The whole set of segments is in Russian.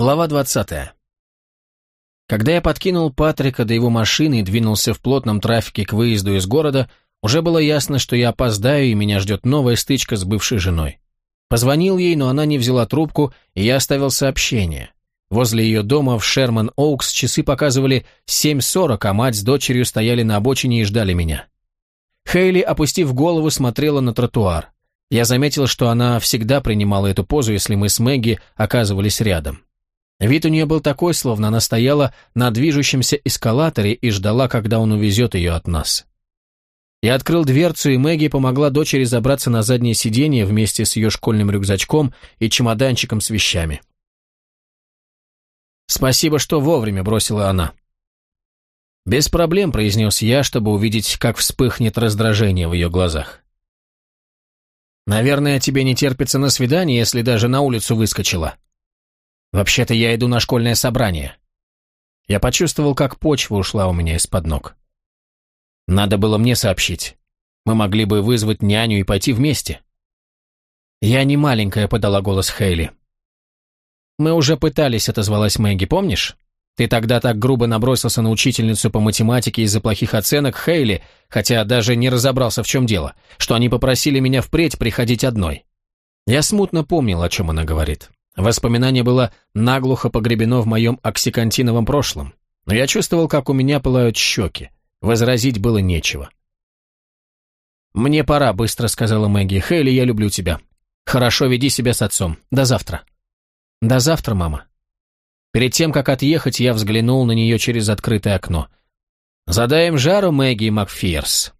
Глава 20. Когда я подкинул Патрика до его машины и двинулся в плотном трафике к выезду из города, уже было ясно, что я опоздаю и меня ждет новая стычка с бывшей женой. Позвонил ей, но она не взяла трубку, и я оставил сообщение. Возле ее дома в Шерман-Оукс часы показывали 7.40, а мать с дочерью стояли на обочине и ждали меня. Хейли, опустив голову, смотрела на тротуар. Я заметил, что она всегда принимала эту позу, если мы с Мэгги оказывались рядом. Вид у нее был такой, словно она стояла на движущемся эскалаторе и ждала, когда он увезет ее от нас. Я открыл дверцу, и Мэгги помогла дочери забраться на заднее сиденье вместе с ее школьным рюкзачком и чемоданчиком с вещами. «Спасибо, что вовремя», — бросила она. «Без проблем», — произнес я, чтобы увидеть, как вспыхнет раздражение в ее глазах. «Наверное, тебе не терпится на свидание, если даже на улицу выскочила», Вообще-то я иду на школьное собрание. Я почувствовал, как почва ушла у меня из-под ног. Надо было мне сообщить. Мы могли бы вызвать няню и пойти вместе. Я не маленькая, подала голос Хейли. Мы уже пытались, отозвалась Мэгги, помнишь? Ты тогда так грубо набросился на учительницу по математике из-за плохих оценок Хейли, хотя даже не разобрался, в чем дело, что они попросили меня впредь приходить одной. Я смутно помнил, о чем она говорит. Воспоминание было наглухо погребено в моем оксикантиновом прошлом, но я чувствовал, как у меня пылают щеки. Возразить было нечего. «Мне пора», — быстро сказала Мэгги. «Хейли, я люблю тебя. Хорошо, веди себя с отцом. До завтра». «До завтра, мама». Перед тем, как отъехать, я взглянул на нее через открытое окно. «Задаем жару, Мэгги Макфирс».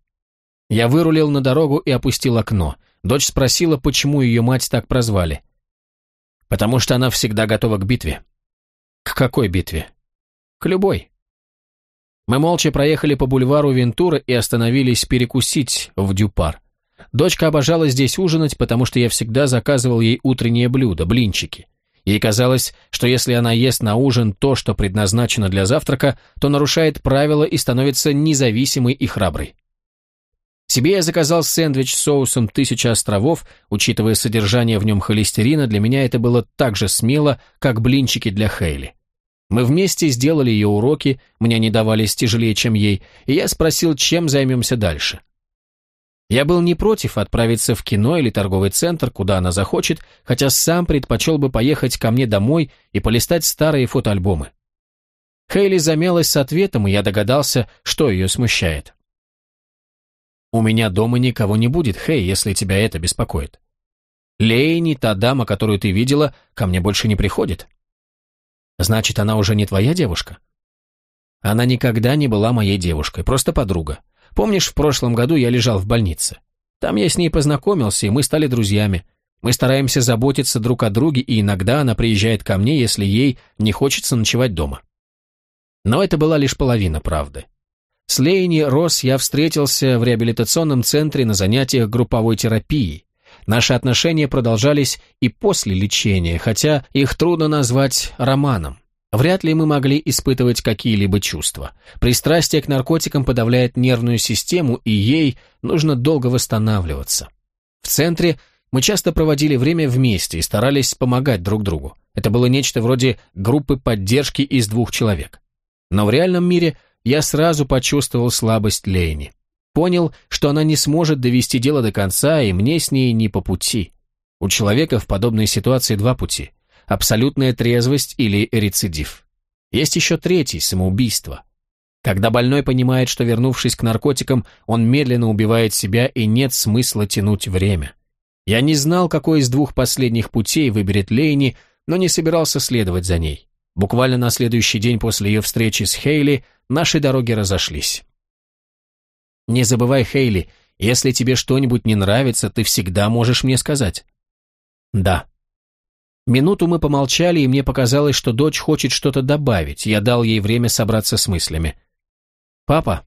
Я вырулил на дорогу и опустил окно. Дочь спросила, почему ее мать так прозвали. Потому что она всегда готова к битве. К какой битве? К любой. Мы молча проехали по бульвару Вентура и остановились перекусить в Дюпар. Дочка обожала здесь ужинать, потому что я всегда заказывал ей утреннее блюдо, блинчики. Ей казалось, что если она ест на ужин то, что предназначено для завтрака, то нарушает правила и становится независимой и храброй. Себе я заказал сэндвич с соусом «Тысяча островов», учитывая содержание в нем холестерина, для меня это было так же смело, как блинчики для Хейли. Мы вместе сделали ее уроки, мне они давались тяжелее, чем ей, и я спросил, чем займемся дальше. Я был не против отправиться в кино или торговый центр, куда она захочет, хотя сам предпочел бы поехать ко мне домой и полистать старые фотоальбомы. Хейли замялась с ответом, и я догадался, что ее смущает. У меня дома никого не будет, Хей, если тебя это беспокоит. Лейни, та дама, которую ты видела, ко мне больше не приходит. Значит, она уже не твоя девушка? Она никогда не была моей девушкой, просто подруга. Помнишь, в прошлом году я лежал в больнице? Там я с ней познакомился, и мы стали друзьями. Мы стараемся заботиться друг о друге, и иногда она приезжает ко мне, если ей не хочется ночевать дома. Но это была лишь половина правды. С Лейни Росс я встретился в реабилитационном центре на занятиях групповой терапии. Наши отношения продолжались и после лечения, хотя их трудно назвать романом. Вряд ли мы могли испытывать какие-либо чувства. Пристрастие к наркотикам подавляет нервную систему, и ей нужно долго восстанавливаться. В центре мы часто проводили время вместе и старались помогать друг другу. Это было нечто вроде группы поддержки из двух человек. Но в реальном мире – я сразу почувствовал слабость Лейни. Понял, что она не сможет довести дело до конца, и мне с ней не по пути. У человека в подобной ситуации два пути – абсолютная трезвость или рецидив. Есть еще третий – самоубийство. Когда больной понимает, что вернувшись к наркотикам, он медленно убивает себя и нет смысла тянуть время. Я не знал, какой из двух последних путей выберет Лейни, но не собирался следовать за ней. Буквально на следующий день после ее встречи с Хейли наши дороги разошлись. Не забывай, Хейли, если тебе что-нибудь не нравится, ты всегда можешь мне сказать. Да. Минуту мы помолчали, и мне показалось, что дочь хочет что-то добавить. Я дал ей время собраться с мыслями. Папа?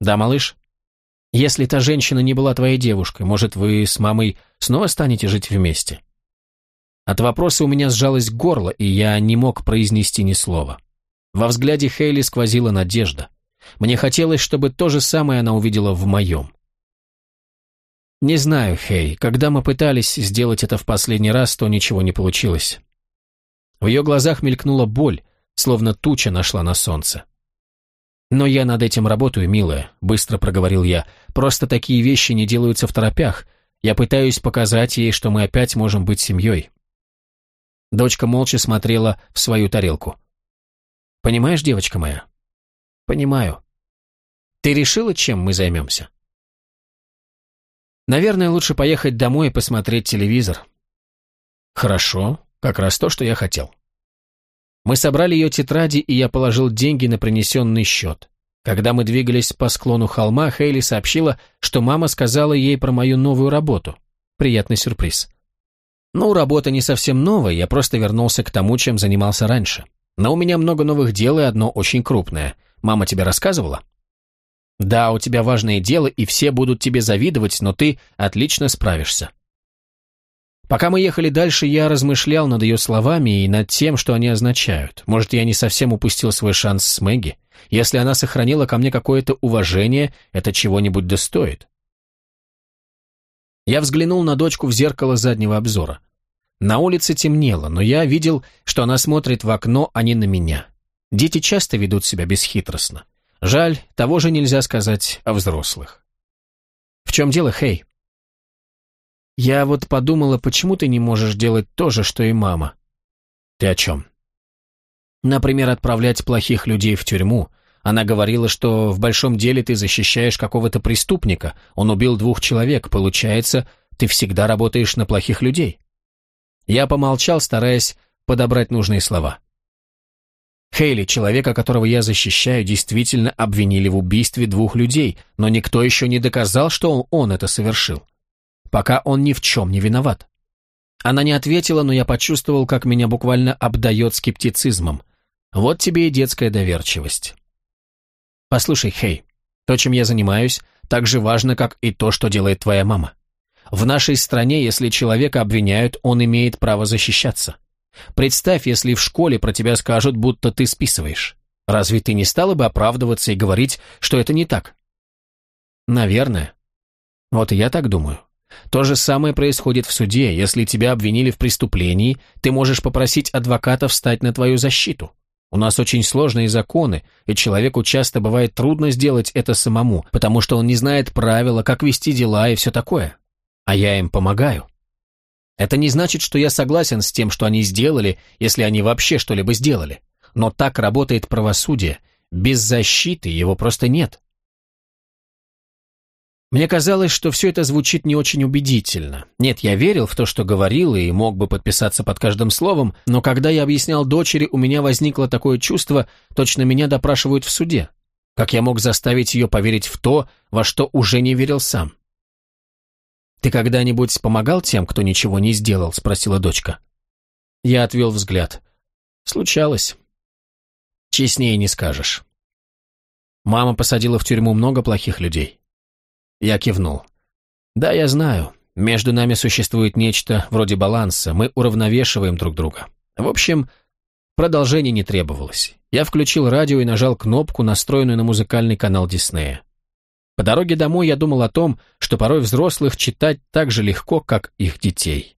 Да, малыш? Если та женщина не была твоей девушкой, может, вы с мамой снова станете жить вместе? От вопроса у меня сжалось горло, и я не мог произнести ни слова. Во взгляде Хейли сквозила надежда. Мне хотелось, чтобы то же самое она увидела в моем. Не знаю, Хей, когда мы пытались сделать это в последний раз, то ничего не получилось. В ее глазах мелькнула боль, словно туча нашла на солнце. «Но я над этим работаю, милая», — быстро проговорил я. «Просто такие вещи не делаются в торопях. Я пытаюсь показать ей, что мы опять можем быть семьей». Дочка молча смотрела в свою тарелку. «Понимаешь, девочка моя?» «Понимаю. Ты решила, чем мы займемся?» «Наверное, лучше поехать домой и посмотреть телевизор». «Хорошо, как раз то, что я хотел». Мы собрали ее тетради, и я положил деньги на принесенный счет. Когда мы двигались по склону холма, Хейли сообщила, что мама сказала ей про мою новую работу. Приятный сюрприз. Ну, работа не совсем новая, я просто вернулся к тому, чем занимался раньше. Но у меня много новых дел и одно очень крупное. Мама тебе рассказывала? Да, у тебя важное дело, и все будут тебе завидовать, но ты отлично справишься. Пока мы ехали дальше, я размышлял над ее словами и над тем, что они означают. Может, я не совсем упустил свой шанс с Мэгги? Если она сохранила ко мне какое-то уважение, это чего-нибудь достоит. Я взглянул на дочку в зеркало заднего обзора. На улице темнело, но я видел, что она смотрит в окно, а не на меня. Дети часто ведут себя бесхитростно. Жаль, того же нельзя сказать о взрослых. В чем дело, Хей? Я вот подумала, почему ты не можешь делать то же, что и мама? Ты о чем? Например, отправлять плохих людей в тюрьму. Она говорила, что в большом деле ты защищаешь какого-то преступника. Он убил двух человек. Получается, ты всегда работаешь на плохих людей. Я помолчал, стараясь подобрать нужные слова. Хейли, человека, которого я защищаю, действительно обвинили в убийстве двух людей, но никто еще не доказал, что он, это совершил пока он ни в чем не виноват. Она не ответила, но я почувствовал, как меня буквально обдает скептицизмом. Вот тебе и детская доверчивость. Послушай, Хей, то, чем я занимаюсь, так же важно, как и то, что делает твоя мама. В нашей стране, если человека обвиняют, он имеет право защищаться. Представь, если в школе про тебя скажут, будто ты списываешь. Разве ты не стала бы оправдываться и говорить, что это не так? Наверное. Вот и я так думаю. То же самое происходит в суде. Если тебя обвинили в преступлении, ты можешь попросить адвоката встать на твою защиту. У нас очень сложные законы, и человеку часто бывает трудно сделать это самому, потому что он не знает правила, как вести дела и все такое. А я им помогаю. Это не значит, что я согласен с тем, что они сделали, если они вообще что-либо сделали. Но так работает правосудие. Без защиты его просто нет. Мне казалось, что все это звучит не очень убедительно. Нет, я верил в то, что говорил, и мог бы подписаться под каждым словом, но когда я объяснял дочери, у меня возникло такое чувство, точно меня допрашивают в суде. Как я мог заставить ее поверить в то, во что уже не верил сам? «Ты когда-нибудь помогал тем, кто ничего не сделал?» – спросила дочка. Я отвел взгляд. «Случалось. Честнее не скажешь. Мама посадила в тюрьму много плохих людей. Я кивнул. «Да, я знаю. Между нами существует нечто вроде баланса. Мы уравновешиваем друг друга. В общем, продолжение не требовалось. Я включил радио и нажал кнопку, настроенную на музыкальный канал Диснея. По дороге домой я думал о том, что порой взрослых читать так же легко, как их детей.